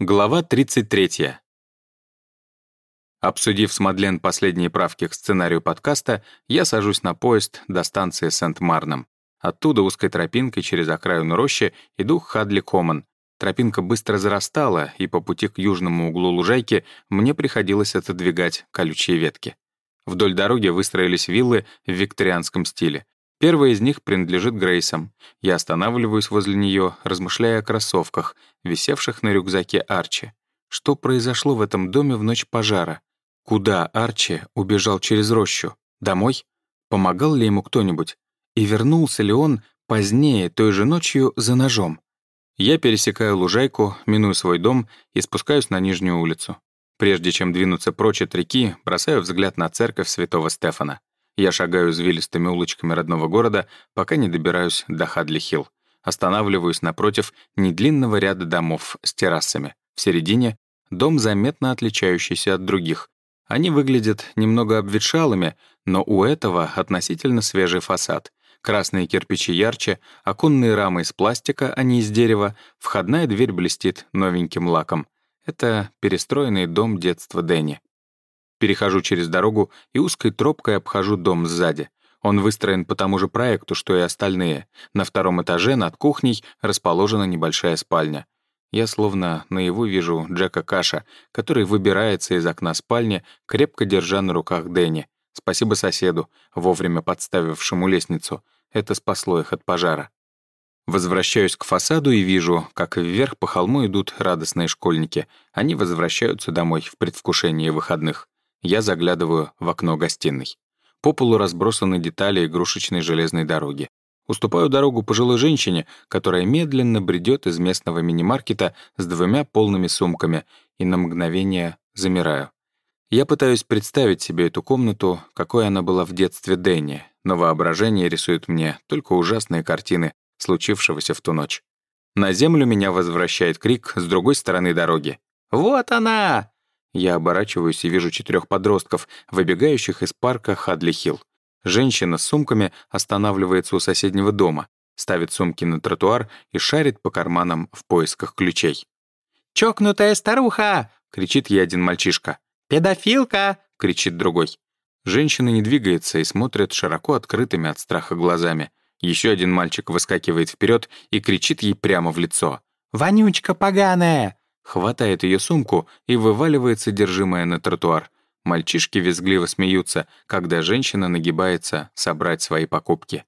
Глава 33. Обсудив с Мадлен последние правки к сценарию подкаста, я сажусь на поезд до станции Сент-Марном. Оттуда узкой тропинкой через окраину рощи иду к Хадли-Коммон. Тропинка быстро зарастала, и по пути к южному углу лужайки мне приходилось отодвигать колючие ветки. Вдоль дороги выстроились виллы в викторианском стиле. Первая из них принадлежит Грейсам. Я останавливаюсь возле нее, размышляя о кроссовках, висевших на рюкзаке Арчи. Что произошло в этом доме в ночь пожара? Куда Арчи убежал через рощу? Домой? Помогал ли ему кто-нибудь? И вернулся ли он позднее, той же ночью, за ножом? Я пересекаю лужайку, миную свой дом и спускаюсь на нижнюю улицу. Прежде чем двинуться прочь от реки, бросаю взгляд на церковь святого Стефана. Я шагаю извилистыми улочками родного города, пока не добираюсь до Хадли-Хилл. Останавливаюсь напротив недлинного ряда домов с террасами. В середине — дом, заметно отличающийся от других. Они выглядят немного обветшалыми, но у этого относительно свежий фасад. Красные кирпичи ярче, оконные рамы из пластика, а не из дерева, входная дверь блестит новеньким лаком. Это перестроенный дом детства Дэнни. Перехожу через дорогу и узкой тропкой обхожу дом сзади. Он выстроен по тому же проекту, что и остальные. На втором этаже над кухней расположена небольшая спальня. Я словно наяву вижу Джека Каша, который выбирается из окна спальни, крепко держа на руках Дэнни. Спасибо соседу, вовремя подставившему лестницу. Это спасло их от пожара. Возвращаюсь к фасаду и вижу, как вверх по холму идут радостные школьники. Они возвращаются домой в предвкушении выходных. Я заглядываю в окно гостиной. По полу разбросаны детали игрушечной железной дороги. Уступаю дорогу пожилой женщине, которая медленно бредет из местного мини-маркета с двумя полными сумками, и на мгновение замираю. Я пытаюсь представить себе эту комнату, какой она была в детстве Дэнни, но воображение рисует мне только ужасные картины случившегося в ту ночь. На землю меня возвращает крик с другой стороны дороги. «Вот она! Я оборачиваюсь и вижу четырех подростков, выбегающих из парка Хадли-Хилл. Женщина с сумками останавливается у соседнего дома, ставит сумки на тротуар и шарит по карманам в поисках ключей. «Чокнутая старуха!» — кричит ей один мальчишка. «Педофилка!» — кричит другой. Женщина не двигается и смотрит широко открытыми от страха глазами. Еще один мальчик выскакивает вперед и кричит ей прямо в лицо. «Вонючка поганая!» Хватает ее сумку и вываливает содержимое на тротуар. Мальчишки визгливо смеются, когда женщина нагибается собрать свои покупки.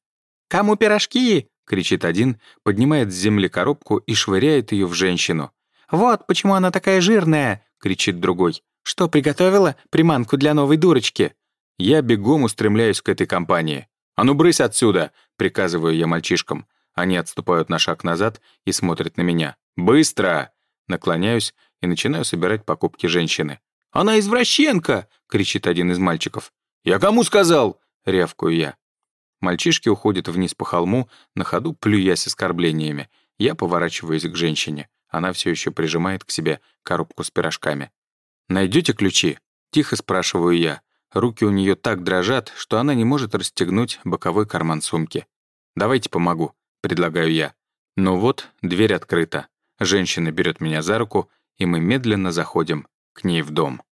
«Кому пирожки?» — кричит один, поднимает с земли коробку и швыряет ее в женщину. «Вот почему она такая жирная!» — кричит другой. «Что, приготовила приманку для новой дурочки?» Я бегом устремляюсь к этой компании. «А ну, брысь отсюда!» — приказываю я мальчишкам. Они отступают на шаг назад и смотрят на меня. «Быстро!» Наклоняюсь и начинаю собирать покупки женщины. «Она извращенка!» — кричит один из мальчиков. «Я кому сказал?» — рявкаю я. Мальчишки уходят вниз по холму, на ходу плюясь оскорблениями. Я поворачиваюсь к женщине. Она все еще прижимает к себе коробку с пирожками. Найдете ключи?» — тихо спрашиваю я. Руки у нее так дрожат, что она не может расстегнуть боковой карман сумки. «Давайте помогу», — предлагаю я. Но вот дверь открыта. Женщина берет меня за руку, и мы медленно заходим к ней в дом.